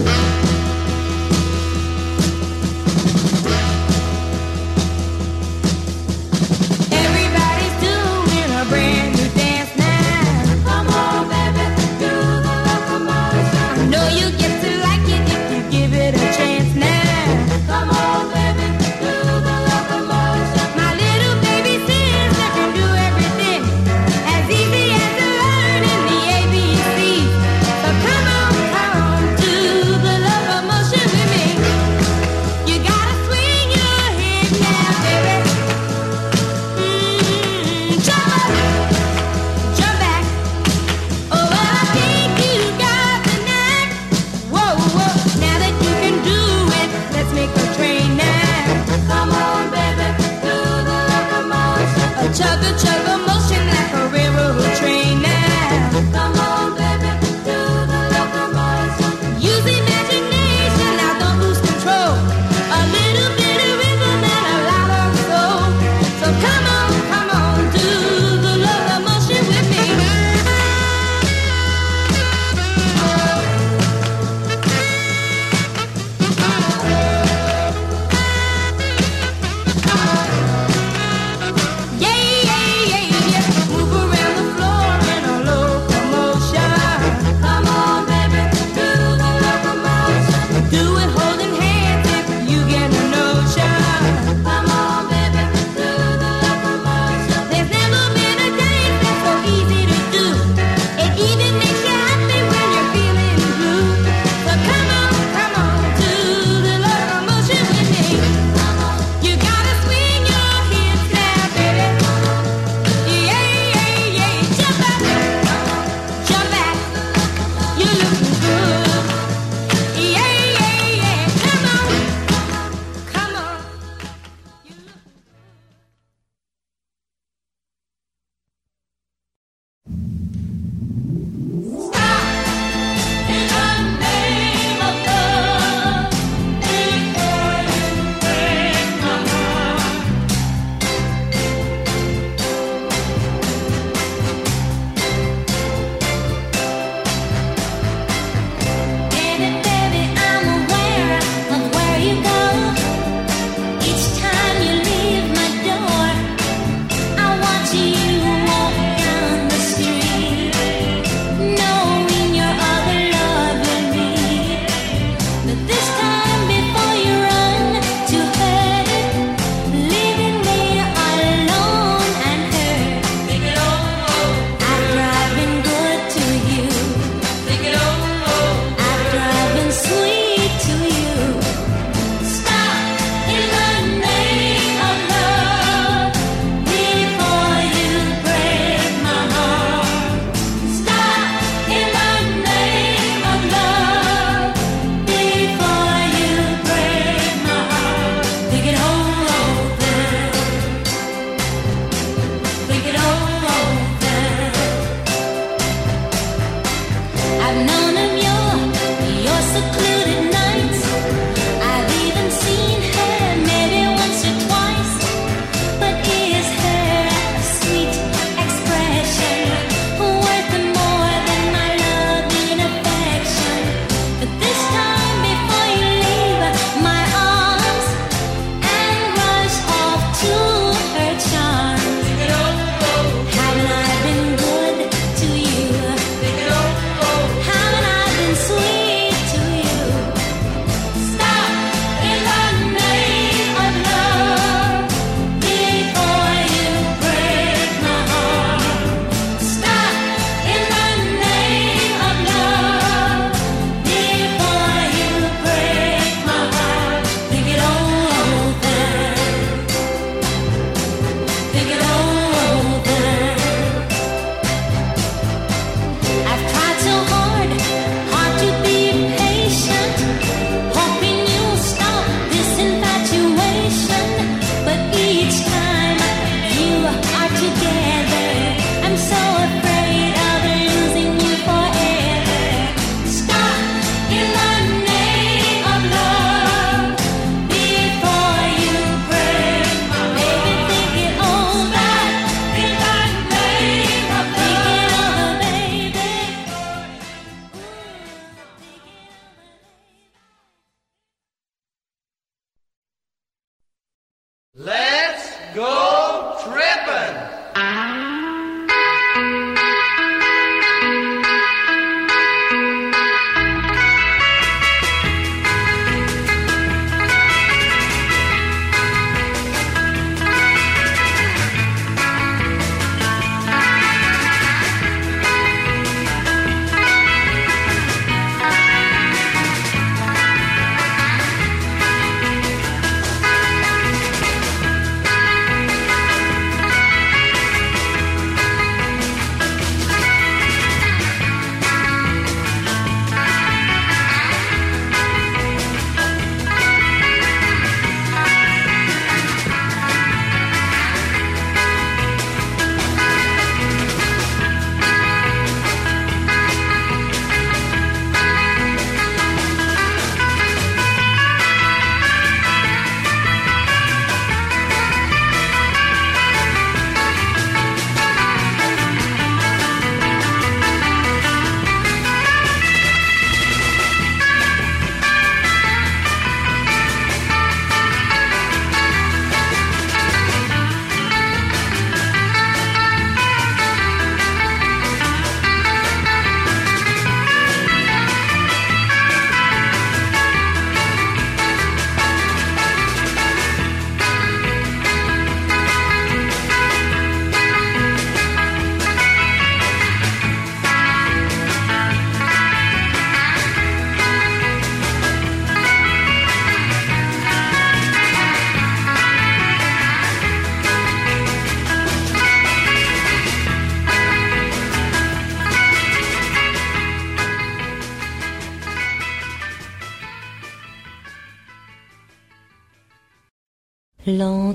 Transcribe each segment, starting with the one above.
Everybody's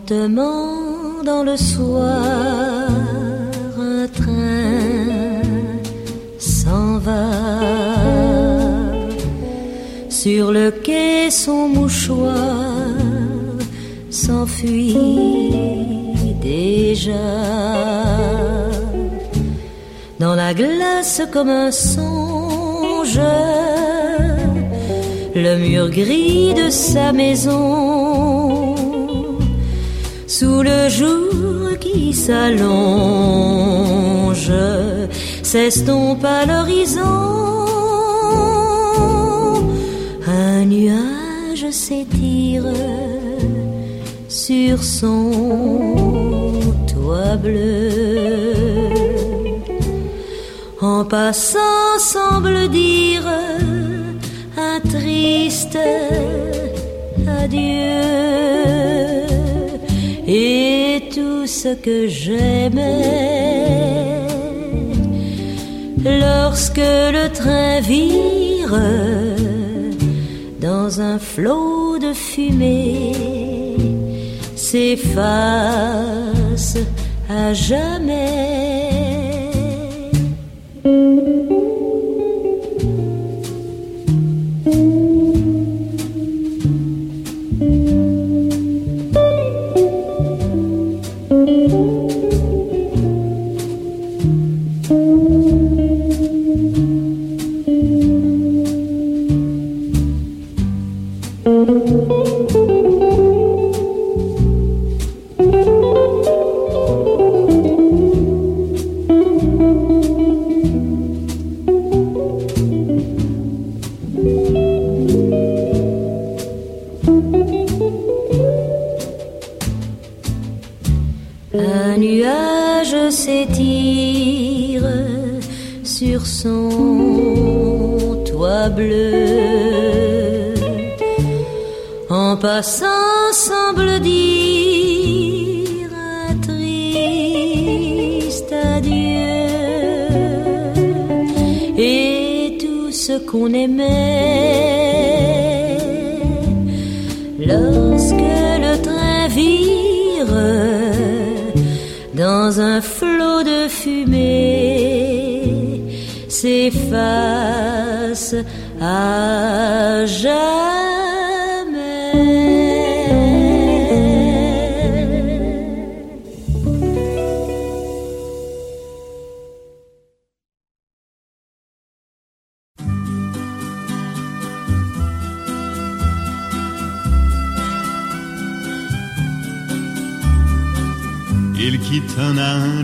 Dans le soir, un train s'en va. Sur le quai, son mouchoir s'enfuit déjà. Dans la glace comme un songe, le mur gris de sa maison sous le jour qui s'allonge, s'estompe à l'horizon. Un nuage s'étire sur son toit bleu. En passant semble dire un triste adieu et tout ce que j'aimais lorsque le train vire dans un flot de fumée s'efface à jamais. Lorsque le train vire dans un flot de fumée s'efface à jamais.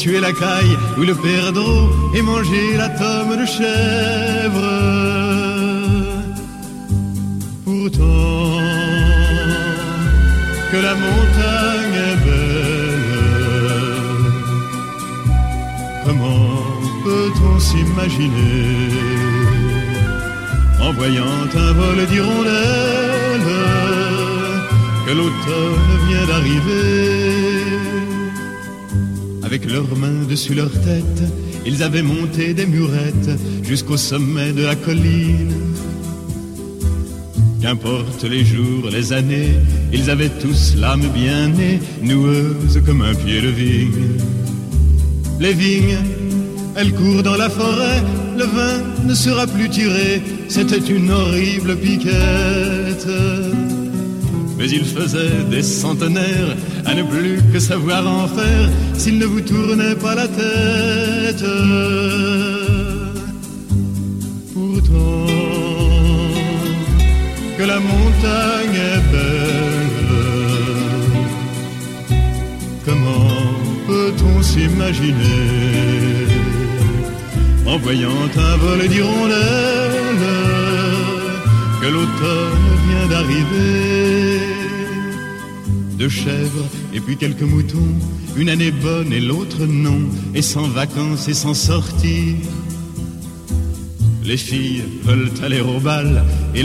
tuer la caille ou le perdreau et manger la tome de chèvre. Pourtant, que la montagne est belle, comment peut-on s'imaginer en voyant un vol d'hirondelles que l'automne vient d'arriver avec leurs mains dessus leur tête, ils avaient monté des murettes jusqu'au sommet de la colline. Qu'importe les jours, les années, ils avaient tous l'âme bien née, noueuse comme un pied de vigne. Les vignes, elles courent dans la forêt, le vin ne sera plus tiré, c'était une horrible piquette. Mais il faisait des centenaires à ne plus que savoir en faire s'il ne vous tournait pas la tête. Pourtant, que la montagne est belle, comment peut-on s'imaginer en voyant un vol d'hirondelles que l'automne vient d'arriver? deux chèvres et puis quelques moutons, une année bonne et l'autre non, et sans vacances et sans sortir. Les filles veulent aller au bal et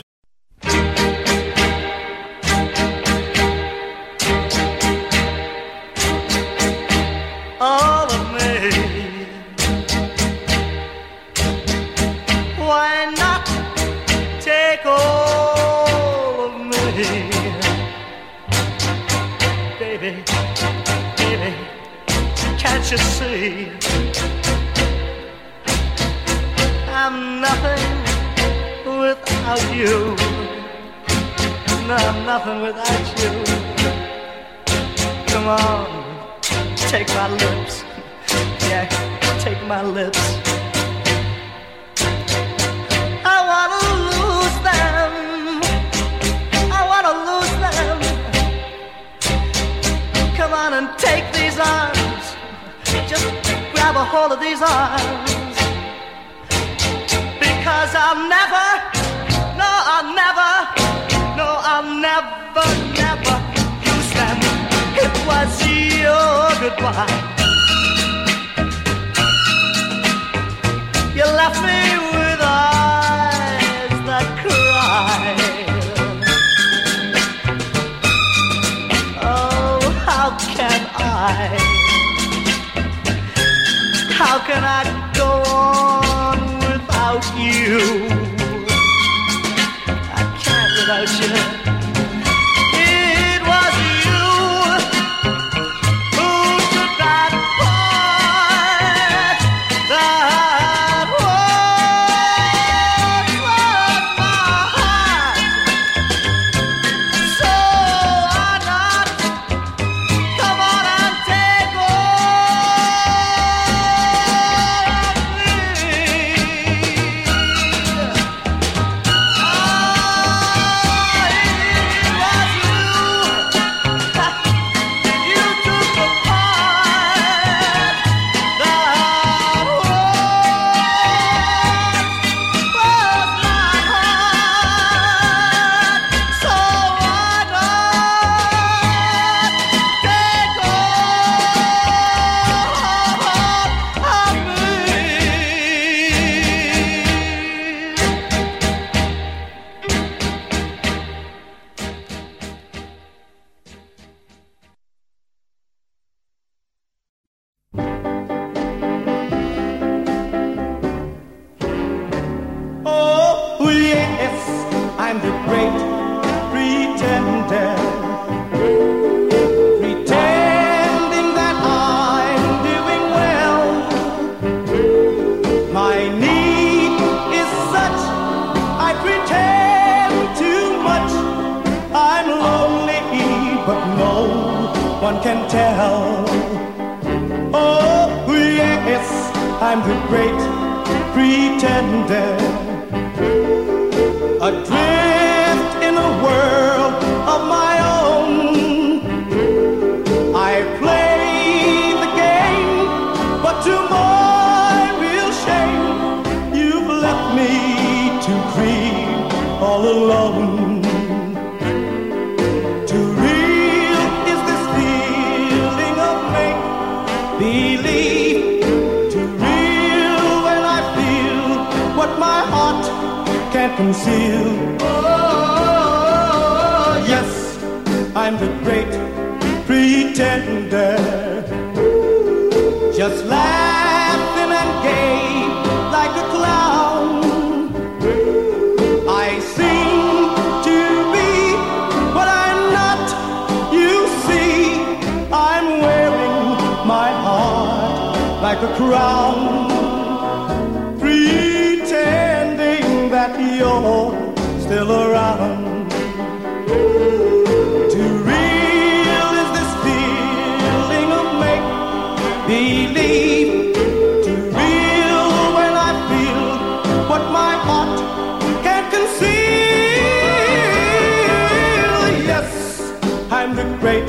great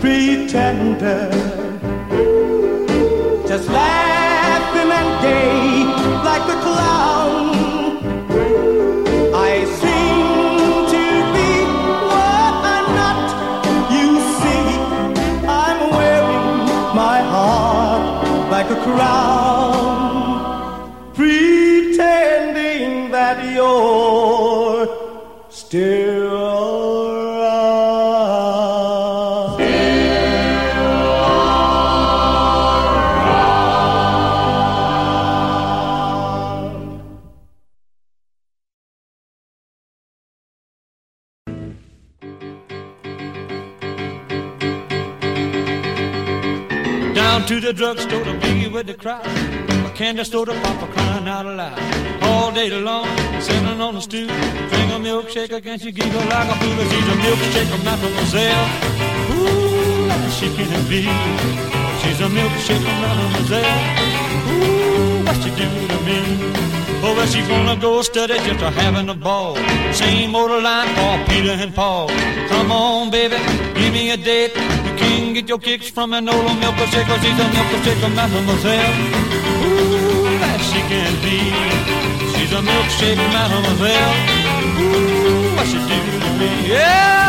pretender. Drugstore to boogie with the crowd. A candy store to papa crying out aloud. All day long, sitting on the stoop. Drink a milkshake against you giggle like a fool. She's a milkshake, of mademoiselle. Ooh, like she can be. She's a milkshake, of mademoiselle. Ooh, what she do to me? Oh, well, she's gonna go study just a having a ball. Same old line for Peter and Paul. Come on, baby, give me a date. Can get your kicks from an old cause she's a milkshake, mademoiselle. Ooh, that she can be. She's a milkshake, mademoiselle. Ooh, what she do to me? Yeah!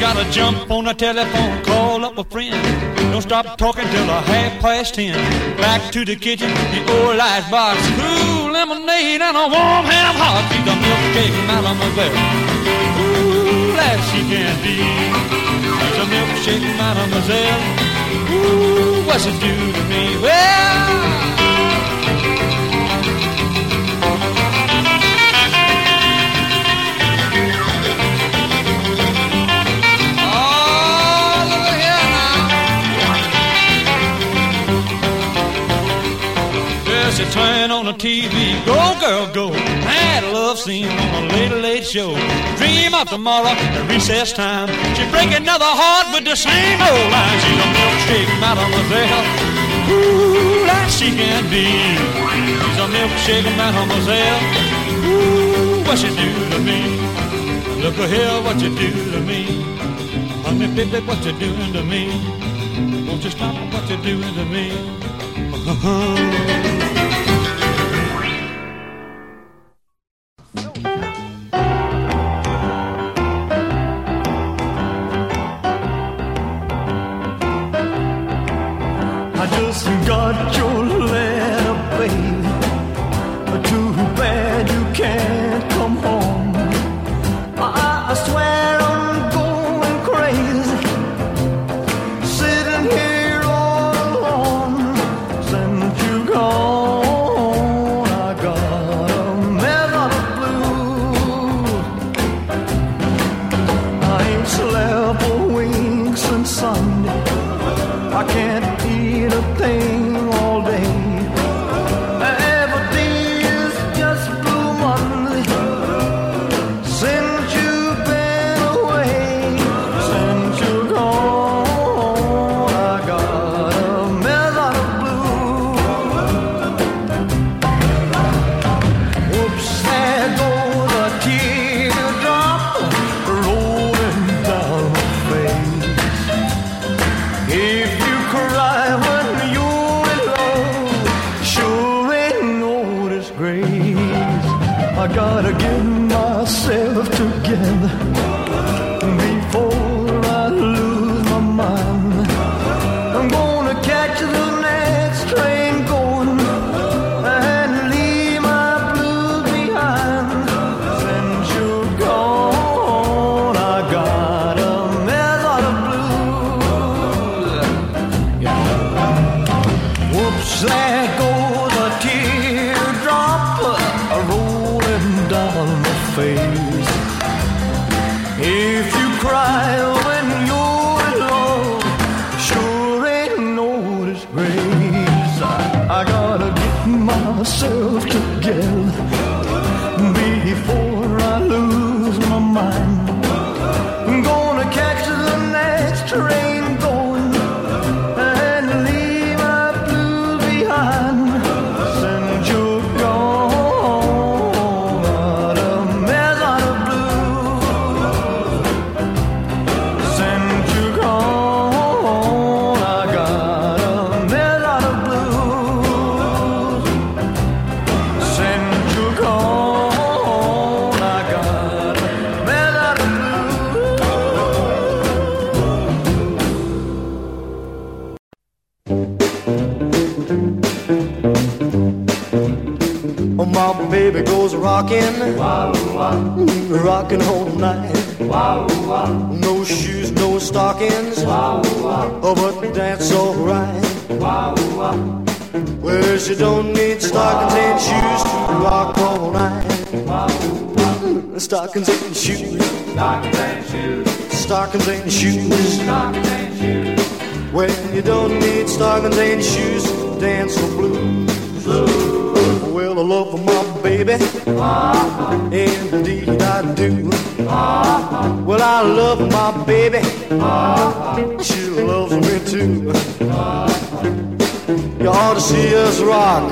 Gotta jump on a telephone, call up a friend. Don't stop talking till a half past ten. Back to the kitchen, the old icebox, cool lemonade and a warm ham hock. She's a milkshake, mademoiselle. Ooh, that she can be. She's a milkshake, mademoiselle. Ooh, what's it do to me? Well. Turn on the TV, go girl, go. A love scene on a late, late show. Dream of tomorrow at recess time. She break another heart with the same old line. She's a milkshake, mademoiselle. Ooh, that she can be. She's a milkshake, mademoiselle. Ooh, what she do to me? Look here, what you do to me. Honey, baby, what you doing to me? Won't you stop what you doing to me? Uh-huh. Face. If you cry when you're alone, sure ain't no disgrace. I, I gotta get myself rocking, rocking all night. No shoes, no stockings, oh, but that's alright. Well, she don't need stockings and shoes to rock all night. Stockings and shoes, Stockings and shoes, stockings and shoes. stockings shoes, Well, you don't need stockings and shoes to dance the blues. Well, I love my baby, indeed I do. Well, I love my baby, she loves me too. You ought to see us rock.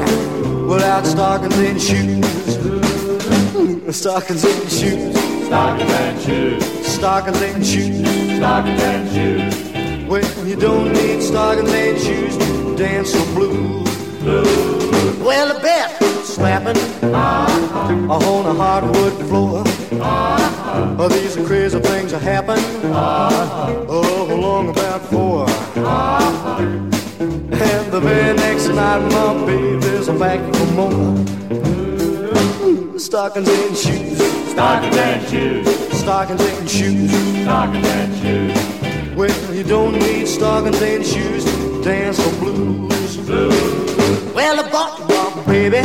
Without stockings and shoes. Stockings and shoes, stockings and shoes, stockings and shoes. stockings and shoes, Well, you don't need stockings and shoes dance the blues. Well, the bet slapping on a hardwood floor. Oh, these are crazy things that happen. Oh, along about four. And the very next night, my baby's back for more. Stockings and shoes, stockings and shoes, stockings and shoes. stockings and shoes, Well, you don't need stockings and shoes to dance the blues. Well, I bought baby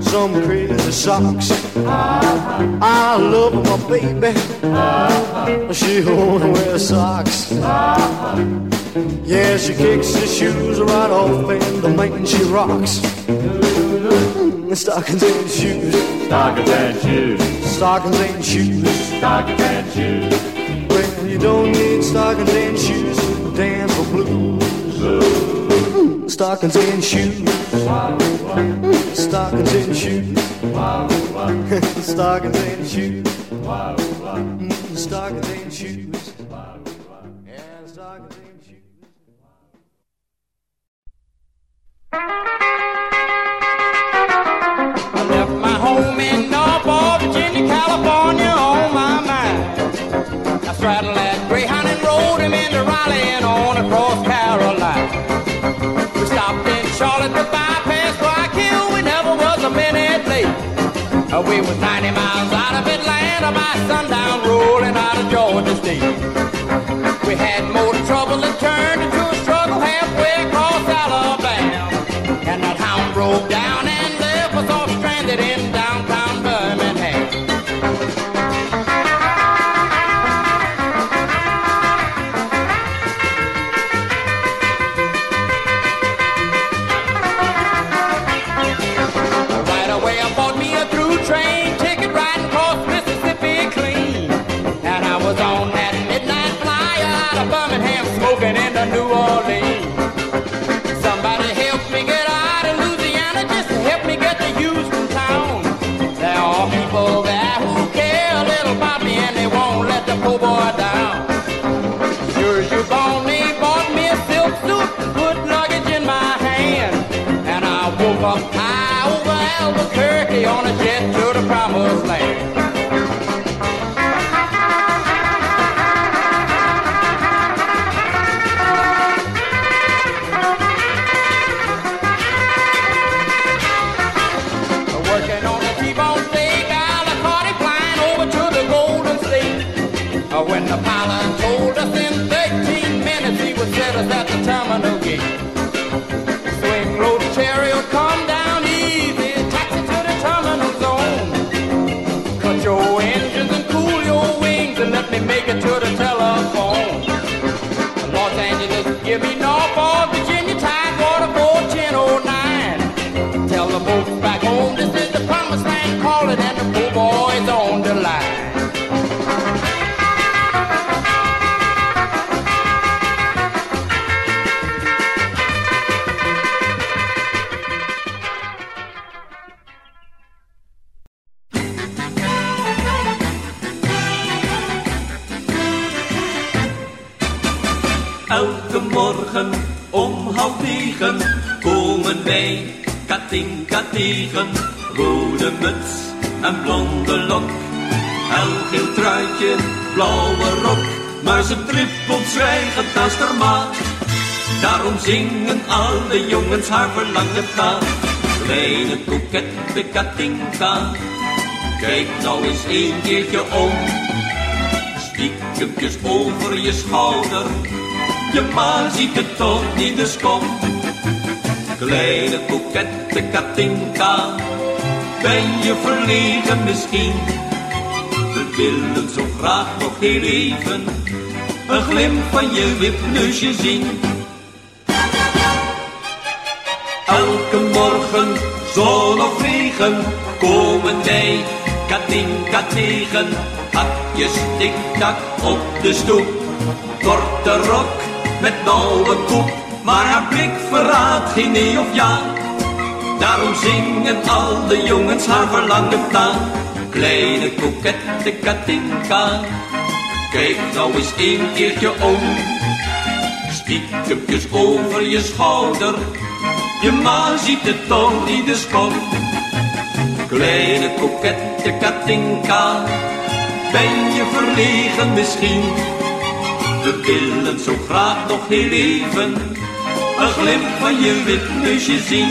some crazy socks. I love my baby. She wanna wear socks. Yeah, she kicks her shoes right off and the man she rocks. Mm, stockings and shoes, stockings and shoes, stockings and shoes. stockings and shoes, Well, you don't need stockings and shoes to dance the blues. Stockings and shoes. Stockings and shoes. Stockings and shoes. Mm, stockings and shoes. Yeah, stockings and shoes. I left my home in Norfolk, Virginia, California on my mind. I straddled that Greyhound and rode him into Raleigh and on across in Charlotte to bypass Rock Hill. We never was a minute late. Uh, We was 90 miles out of Atlanta by sundown, rolling out of Georgia State. We had more trouble than turned into a struggle halfway across Alabama. And that hound broke down and left us all stranded in downtown Albuquerque on a jet to the promised land. When the zingen alle jongens haar verlangen na. Kleine kokette Katinka, kijk nou eens een keertje om. Stiekempjes over je schouder, je ma ziet het toch niet, dus kom. Kleine kokette Katinka, ben je verlegen misschien? We willen zo graag nog heel even een glimp van je wipneusje zien. Elke morgen, zon of regen, komen wij Katinka tegen. Hakjes tik-tak op de stoep, korte rok met nauwe koep. Maar haar blik verraadt geen nee of ja. Daarom zingen al de jongens haar verlangen na. Kleine kokette Katinka, kijk nou eens een keertje om. Stiekempjes over je schouder, je ma ziet het toch niet, dus kom. Kleine kokette Katinka, ben je verlegen misschien? We willen zo graag nog heel even een glimp van je wipneusje zien.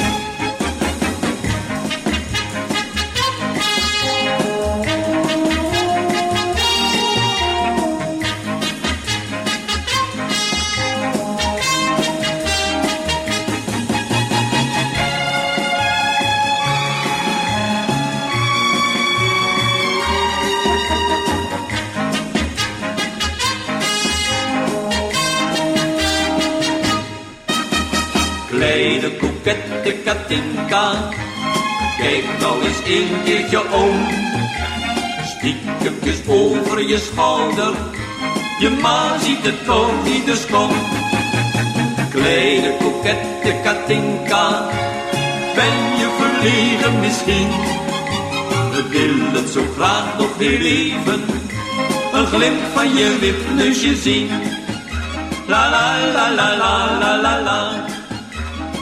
Kijk nou eens een keertje om. Stiekempjes over je schouder, je ma ziet het toch niet, dus kom. Kleine kokette Katinka, ben je verlegen misschien? We willen zo graag nog heel even een glimp van je wipneusje zien. La la la la la la la.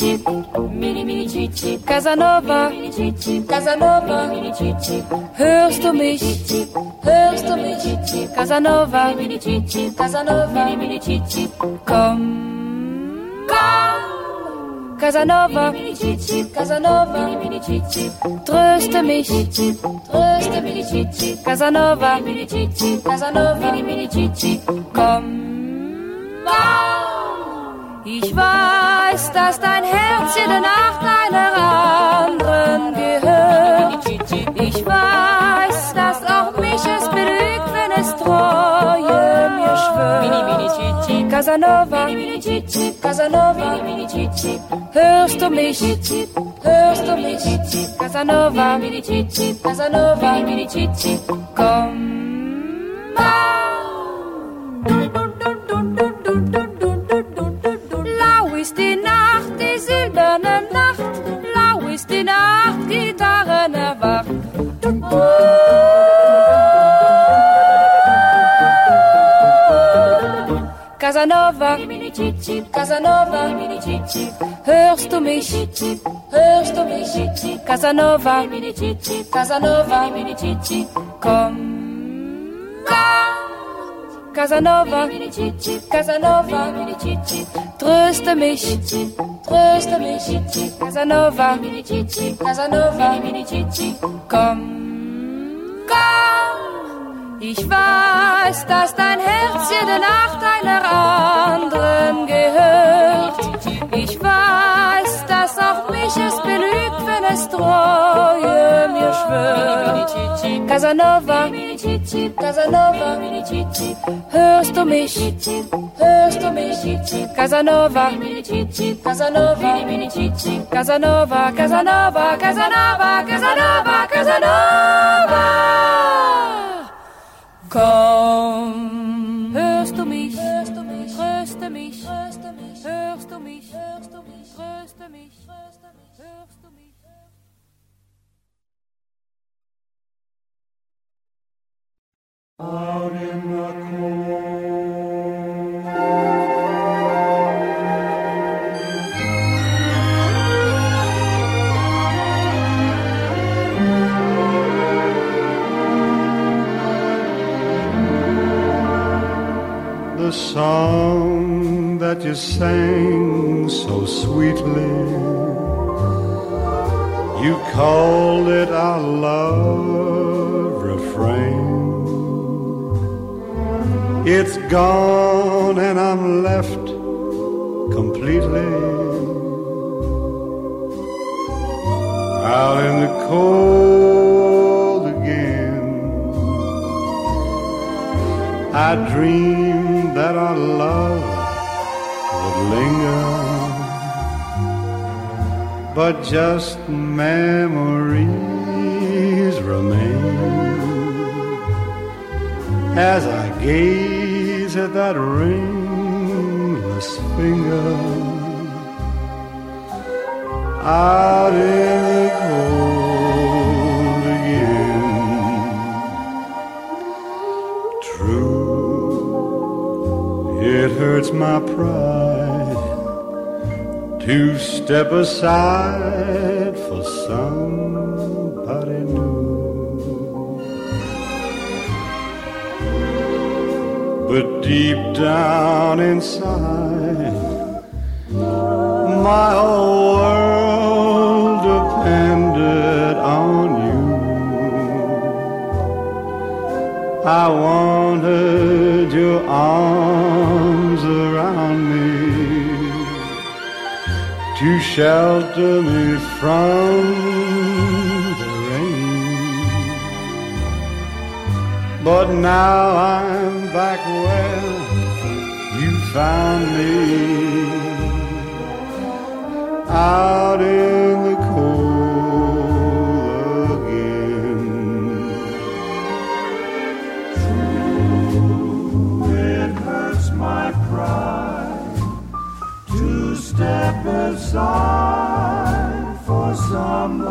Mini chip chip, mini mini chip chip. Casanova, Mini chip chip, Casanova, mini chip chip, hörst du mich? Hörst du mich? chip chip, Casanova, mini chip chip, Casanova, mini mini chip chip. komm, komm. Casanova, Casanova, tröste mich, tröste mich, Casanova, Casanova, komm. Ich weiß, dass dein Herz jede Nacht einer anderen gehört. Ich weiß, dass auch mich es belügt, wenn es Treue mir schwört. Casanova, Casanova, hörst du mich, hörst du mich, Casanova, Casanova, komm. Lau ist die Nacht, die silberne Nacht, lau ist die Nacht, Gitarren erwacht. Casanova, Casanova, hörst du mich, hörst du mich, Casanova, Casanova, komm, Casanova, Casanova, tröste mich, tröste mich, Casanova, Casanova, komm, ich weiß, dass dein Herz jede Nacht einer anderen gehört. Ich weiß, dass auch mich es belügt, wenn es Treue mir schwört. Casanova, Casanova, hörst du mich, hörst du mich, Casanova, Casanova, Casanova, Casanova, Casanova, Casanova, Casanova. Komm, hörst du mich, hörst du mich, tröste mich, tröste mich, hörst du mich, hörst du mich, tröste mich, tröste mich, hörst du mich. Out in the The song that you sang so sweetly, you called it our love refrain. It's gone and I'm left completely out in the cold again. I dreamed that our love would linger, but just memories remain. As I gaze at that ringless finger out in my pride to step aside for somebody new. But deep down inside, my whole world depended on you. I wanted your arms to shelter me from the rain. But now I'm back where you found me out in the aside for somebody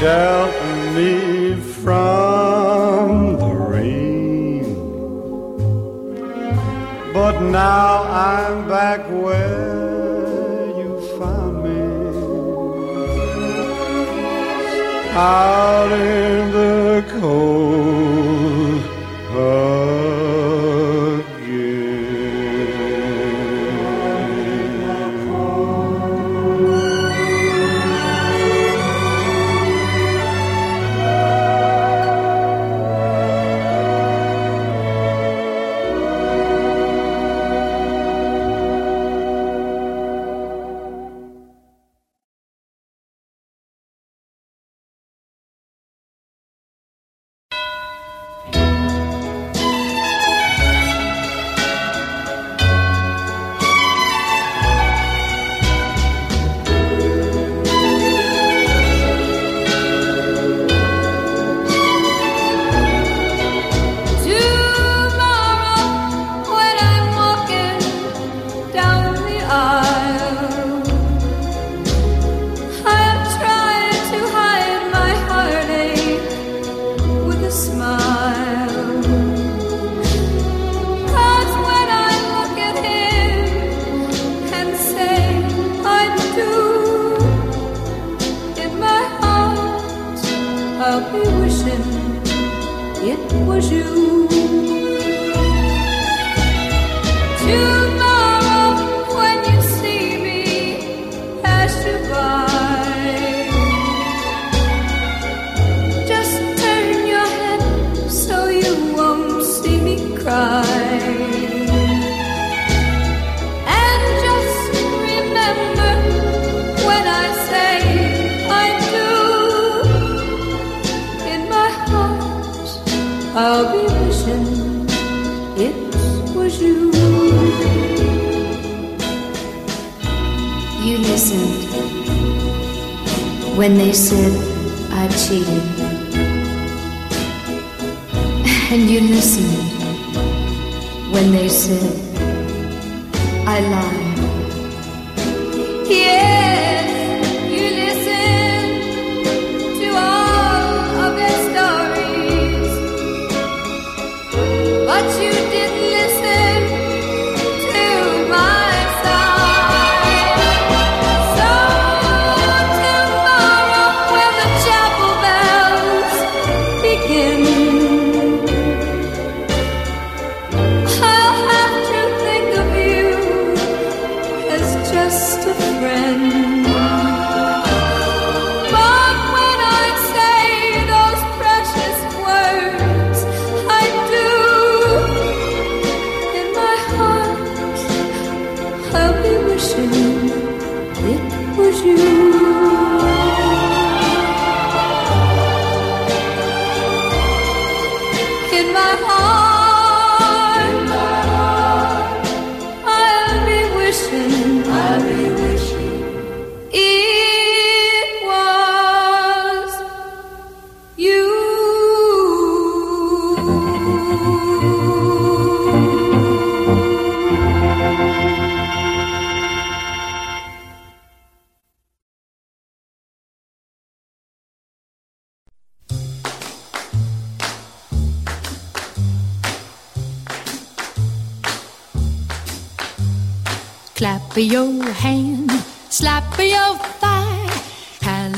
shelter me from the rain. But now I'm back where you found me. Out in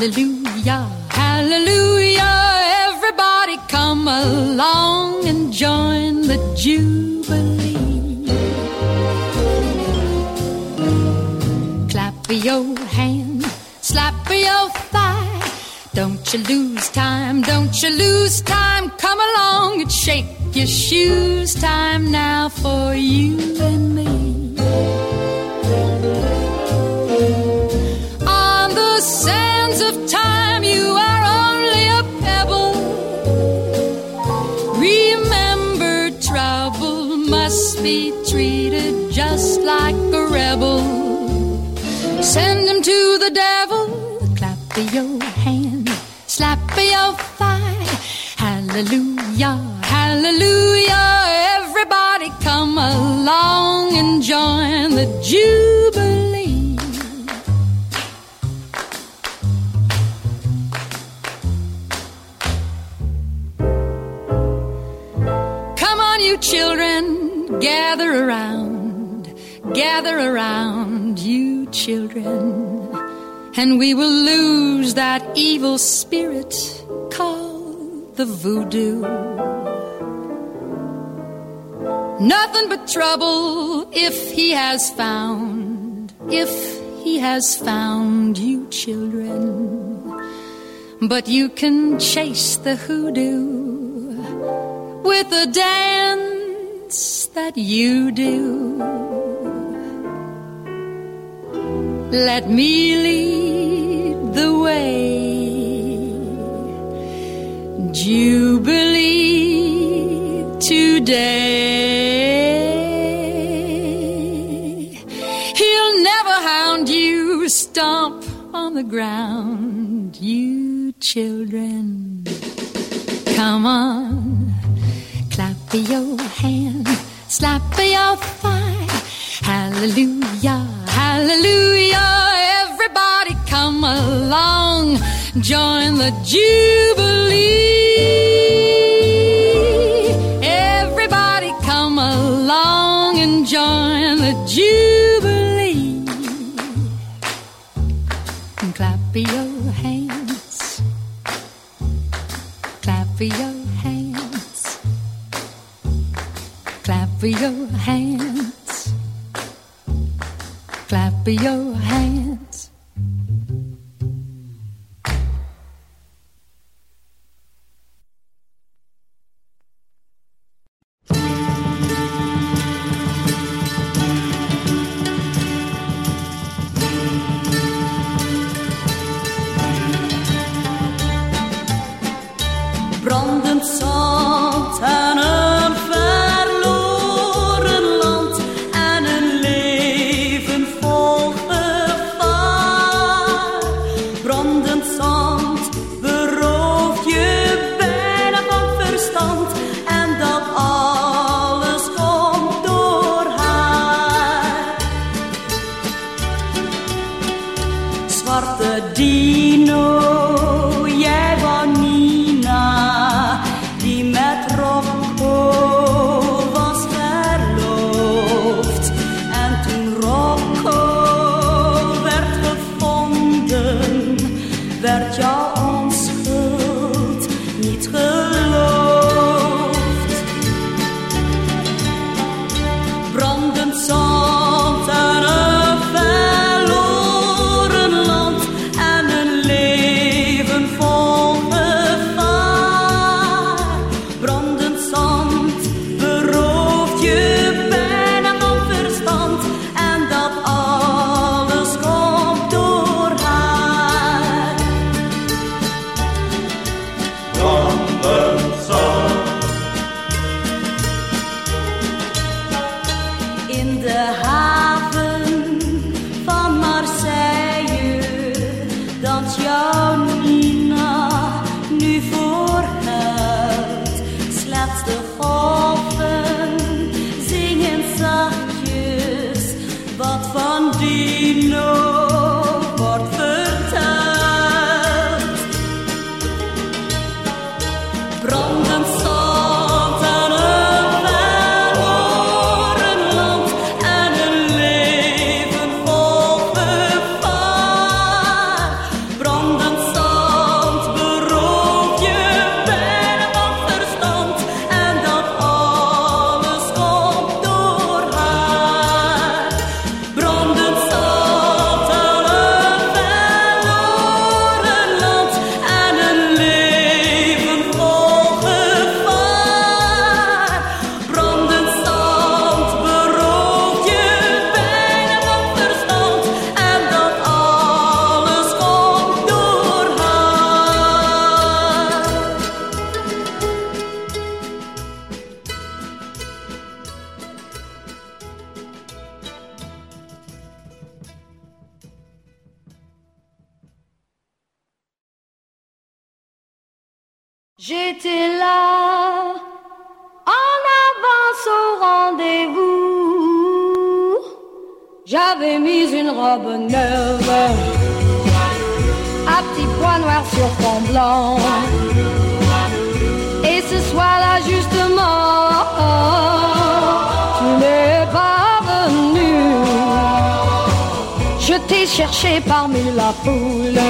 Hallelujah, hallelujah. Everybody come along and join the Jubilee. Clap your hand, slap your thigh. Don't you lose time, don't you lose time. Come along and shake your shoes. Time now for you and me. be treated just like a rebel. Send him to the devil, clap your hand, slap your thigh. Hallelujah, hallelujah. Everybody come along and join the Jubilee. Come on, you children Gather around, gather around, you children, and we will lose that evil spirit called the voodoo. Nothing but trouble if he has found, if he has found you children. But you can chase the hoodoo with a dance that you do. Let me lead the way. Jubilee today. He'll never hound you, stomp on the ground, you children. Come on, clap your hands slap your fine. Hallelujah, hallelujah. Everybody come along, join the jubilee. your hands, clap your parmi la foule,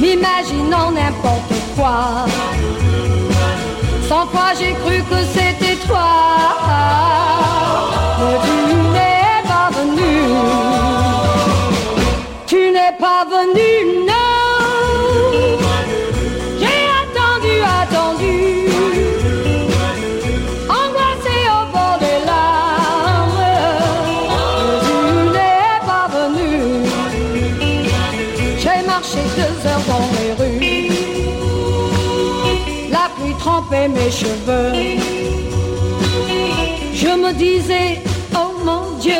m'imaginant n'importe quoi. Sans fois j'ai cru que c'était toi, mais tu n'es pas venu, tu n'es pas venu. Je me disais, oh mon Dieu,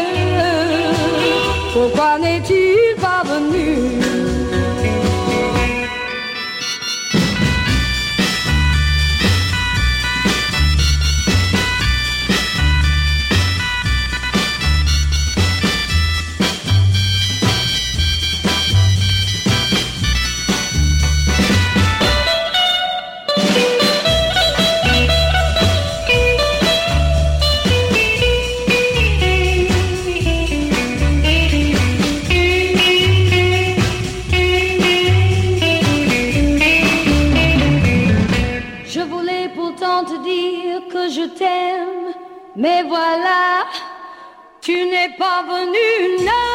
pourquoi n'es-tu voilà, tu n'es pas venu, non.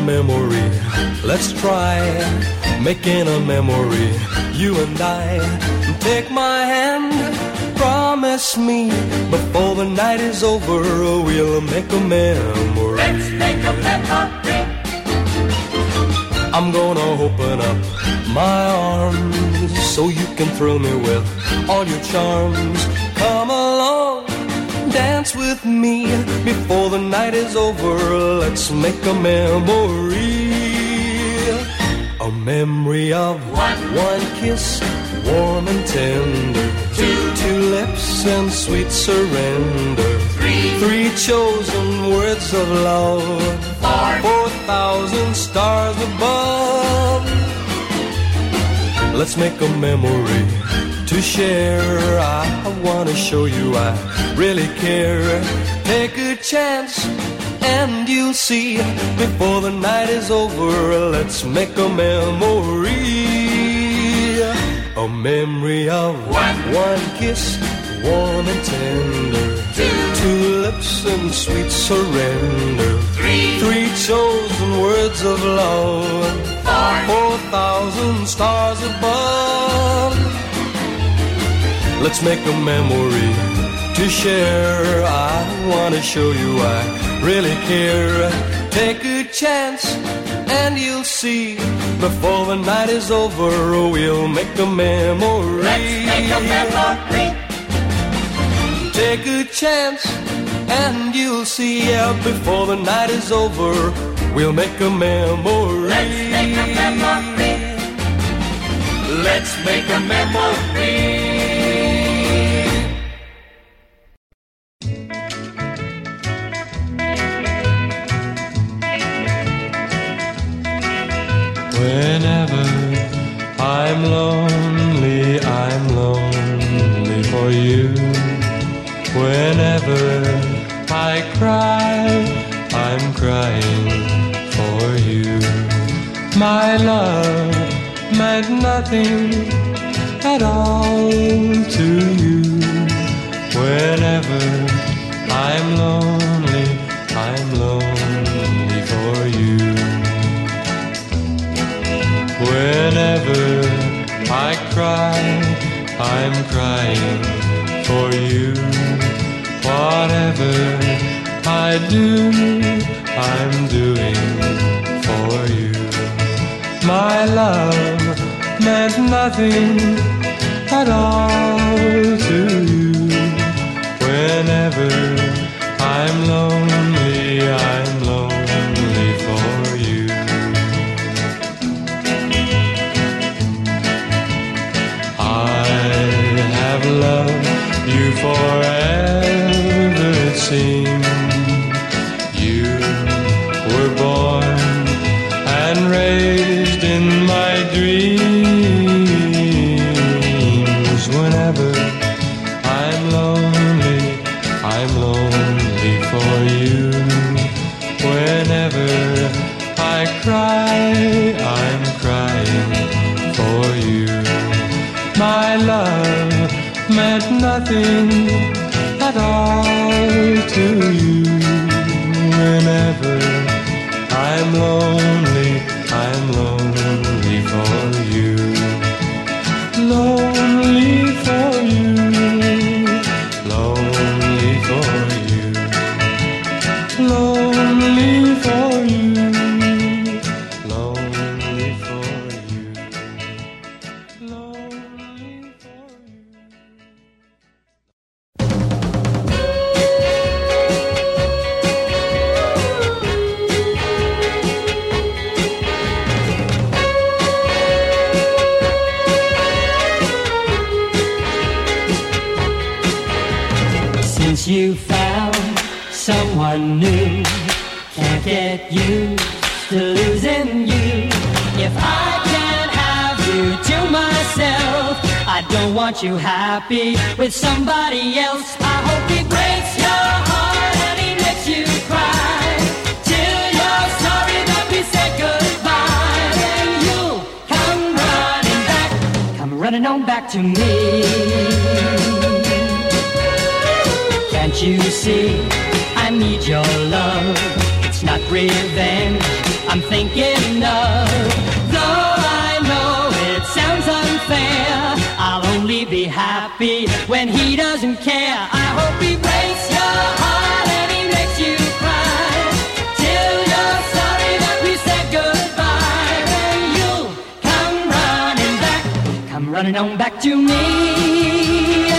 Memory. Let's try making a memory. You and I. Take my hand. Promise me before the night is over, we'll make a memory. Let's make a memory. I'm gonna open up my arms so you can thrill me with all your charms. Come along, dance with me before the night is over. Let's make a memory. A memory of one, one kiss, warm and tender. Two, two lips and sweet surrender. Three, three chosen words of love. Four, four thousand stars above. Let's make a memory to share. I wanna show you I really care. Take a chance and you'll see before the night is over. Let's make a memory. A memory of one, one kiss, warm and tender. Two, two lips and sweet surrender. Three, three chosen words of love. Four, four thousand stars above. Let's make a memory to share. I wanna show you I really care. Take a chance and you'll see before the night is over we'll make a memory. Let's make a memory. Take a chance and you'll see yeah, before the night is over we'll make a memory. Let's make a memory. Let's make a memory. I'm lonely, I'm lonely for you. Whenever I cry, I'm crying for you. My love meant nothing at all to cry, I'm crying for you. Whatever I do, I'm doing for you. My love meant nothing at all to you. Whenever I'm lonely, forever, it seems. Meant to losing you. If I can't have you to myself, I don't want you happy with somebody else. I hope he breaks your heart and he makes you cry. Till you're sorry that we said goodbye. Then you'll come running back, come running on back to me. Can't you see? I need your love. Not revenge I'm thinking of. Though I know it sounds unfair, I'll only be happy when he doesn't care. I hope he breaks your heart and he makes you cry till you're sorry that we said goodbye. Then you'll come running back, come running on back to me,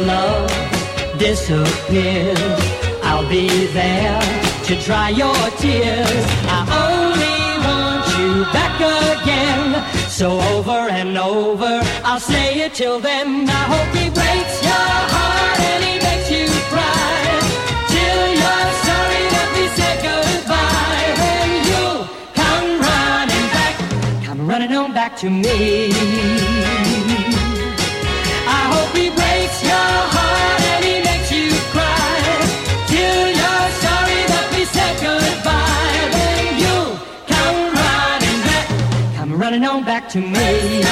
Love disappears, I'll be there to dry your tears. I only want you back again. So over and over, I'll say it till then. I hope he breaks your heart and he makes you cry. Till you're sorry that we said goodbye. Then you'll come running back, come running on back to me. Running on back to me.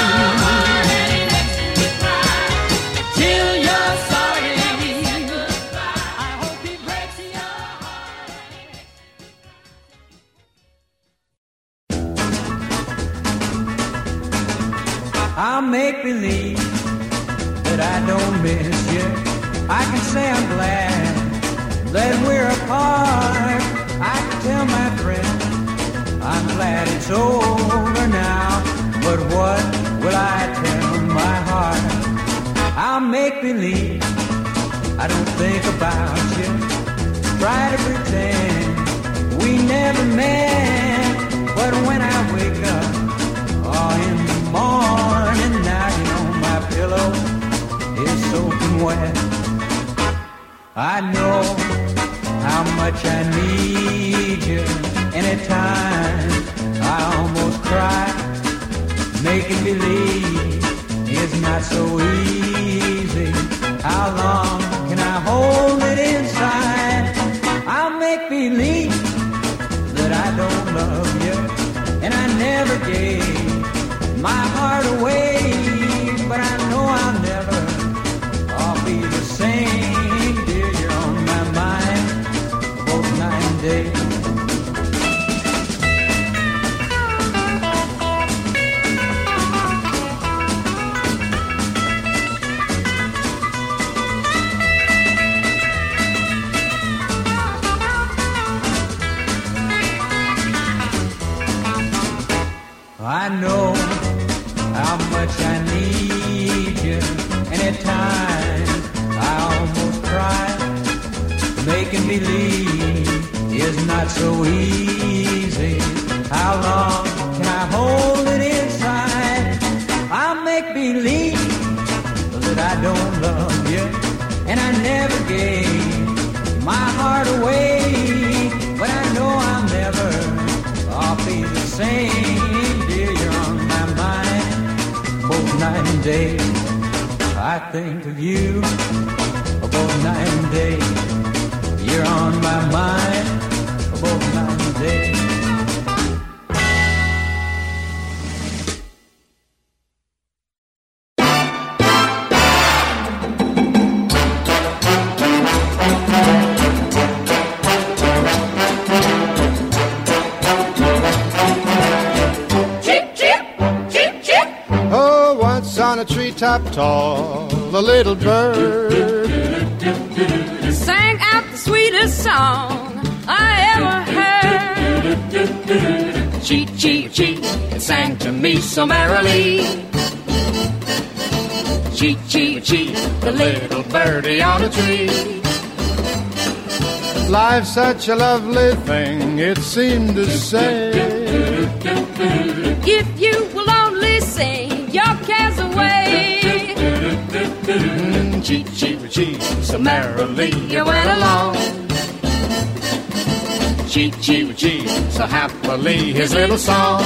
I make believe that I don't miss you. I can say I'm glad that we're apart. I can tell my friends I'm glad it's over now. But what will I tell my heart? I'll make believe I don't think about you. Try to pretend we never met. But when I wake up, oh, in the morning, now you know my pillow is soaking wet. I know how much I need you. Anytime I almost cry, making believe is not so easy. How long can I hold it inside? I'll make believe that I don't love you, and I never gave my heart away. But I know I'll never, day. Not so easy. How long can I hold it inside? I'll make believe that I don't love you, and I never gave my heart away. But I know I'll never, I'll be the same, dear. You're on my mind both night and day. I think of you treetop tall, a little bird sang out the sweetest song I ever heard. Cheep, cheep, cheep, it sang to me so merrily. Cheep, cheep, cheep, the little birdie on a tree. Life's such a lovely thing, it seemed to say. If you will only sing your cares away. Cheep, cheep, cheep, so merrily you went along. Cheep, cheep, cheep, so happily his little song.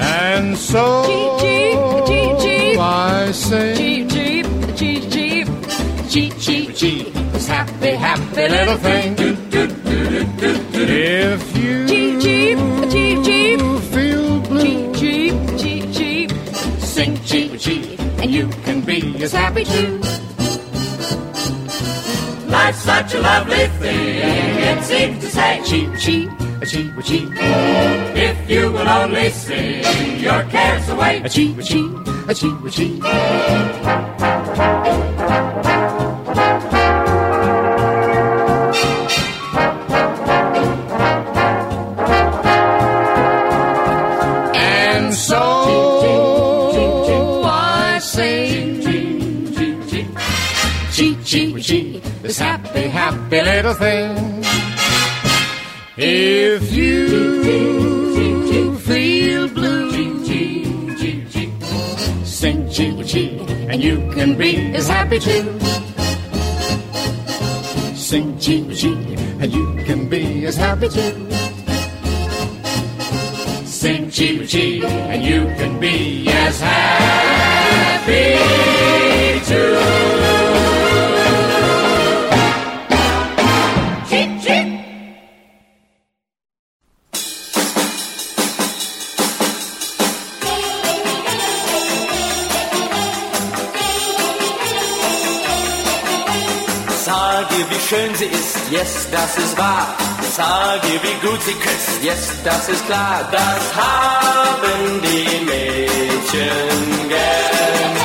And so Cheep, cheep, cheep. I sing. Cheep, cheep, cheep, cheep. Cheep, cheep, cheep, this happy, happy little thing. If you and you can be as happy too. Life's such a lovely thing, it seems to say chee chee, a chee chee. If you will only sing your cares away, a chee chee, a chee chee. And happy, little thing. If you feel blue, sing chee chee, and you can be as happy too. Sing chee chee, and you can be as happy too. Sing chee chee, and you can be as happy too. Schön sie ist, yes, das ist wahr. Sage, wie gut sie küsst, yes, das ist klar. Das haben die Mädchen gern.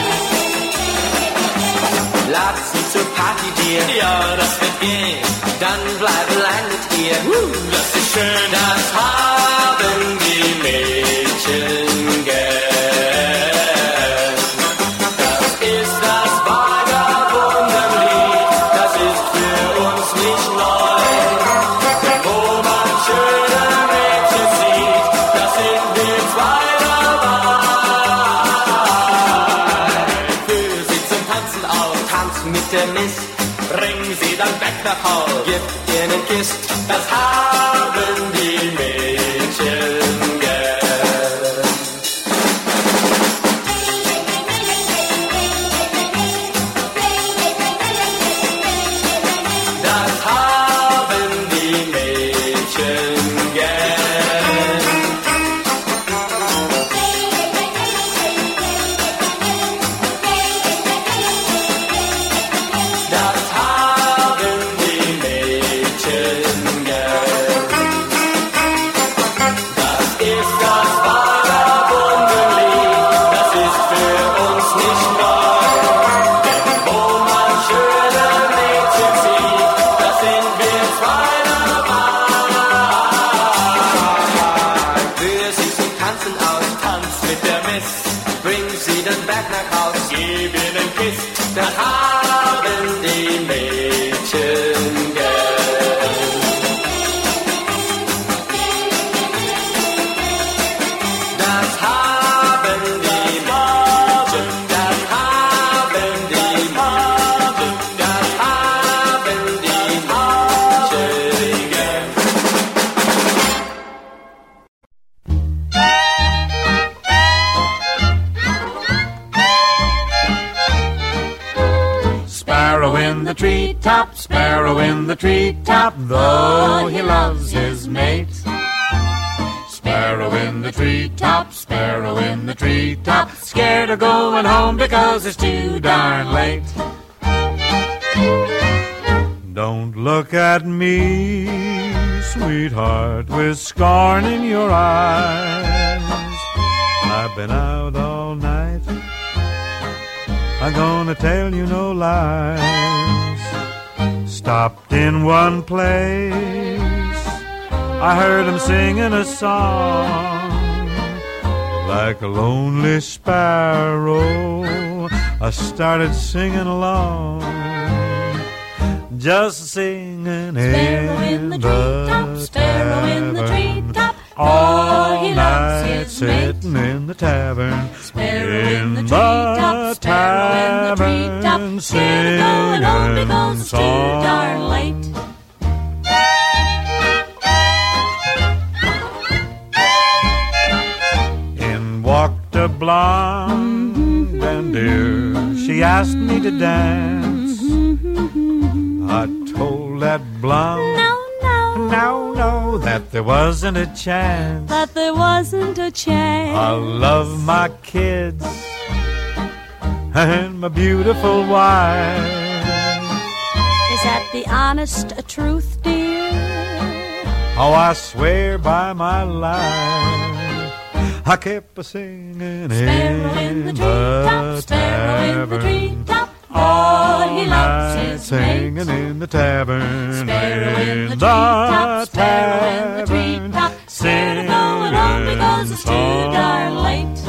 Lad sie zur Party dir, ja, das wird gehen. Dann bleib lang mit ihr, das ist schön. Das haben Kiss, das haben die because it's too darn late. Don't look at me, sweetheart, with scorn in your eyes. I've been out all night. I'm gonna tell you no lies. Stopped in one place. I heard him singing a song like a lonely sparrow. I started singing along, just singing Sparrow in the treetop, sparrow in the treetop. all Oh, he loves his mate. sitting in the tavern. Sparrow in the treetop, sparrow in the treetop. Scared of going home because it's too darn late. Blonde and dear. She asked me to dance. I told that blonde, No, no, no, no, that there wasn't a chance. that there wasn't a chance. I love my kids and my beautiful wife. Is that the honest truth, dear? Oh, I swear by my life, I kept a singing Sparrow in the treetop, sparrow in the treetop. Oh, he loves his singing in the tavern, Sparrow in the treetop, sparrow in the treetop. Scared of going home because it's too darn late.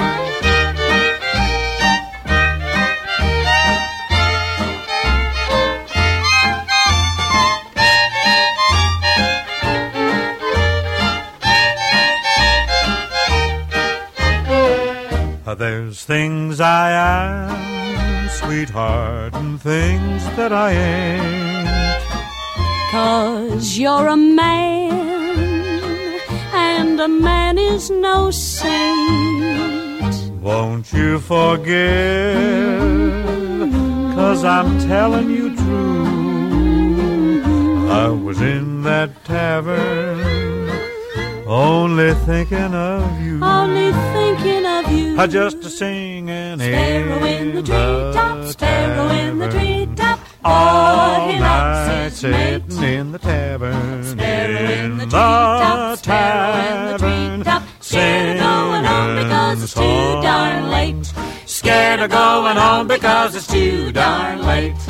There's things I am, sweetheart, and things that I ain't. Cause you're a man, and a man is no saint. Won't you forgive? Cause I'm telling you true. I was in that tavern, only thinking of you. Only thinking you. I just a singing Sparrow in the treetop, sparrow in the treetop. all Oh, he night loves his mate. sitting in the tavern, Sparrow in the treetop, sparrow in the treetop. Scared of going home because it's too darn late. Scared of going home because it's too darn late.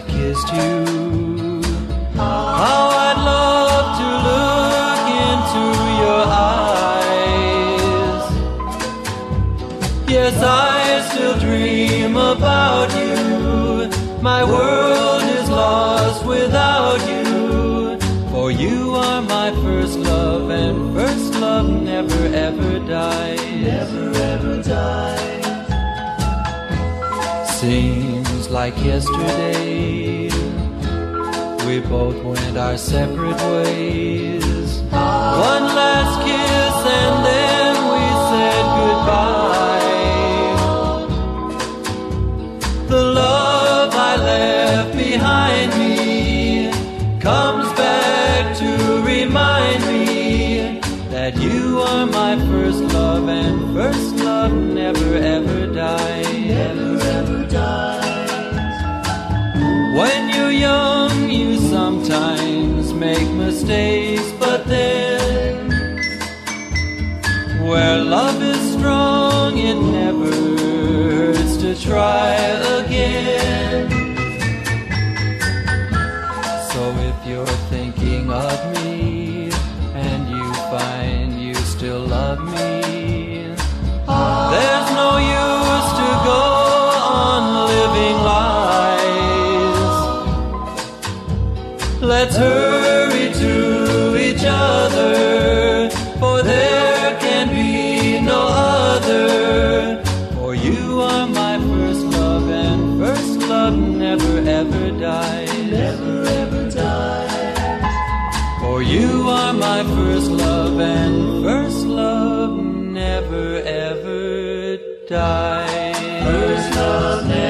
I've kissed you. How I'd love to look into your eyes. Yes, I still dream about you. My world is lost without you. For you are my first love, and first love never ever dies. Never ever like yesterday we both went our separate ways. One last kiss, and then we said goodbye. The love I left behind me comes back to remind me that you are my first love and first love never ever dies. But then where love is strong, it never hurts to try again. You are my first love, and first love never ever dies. First love never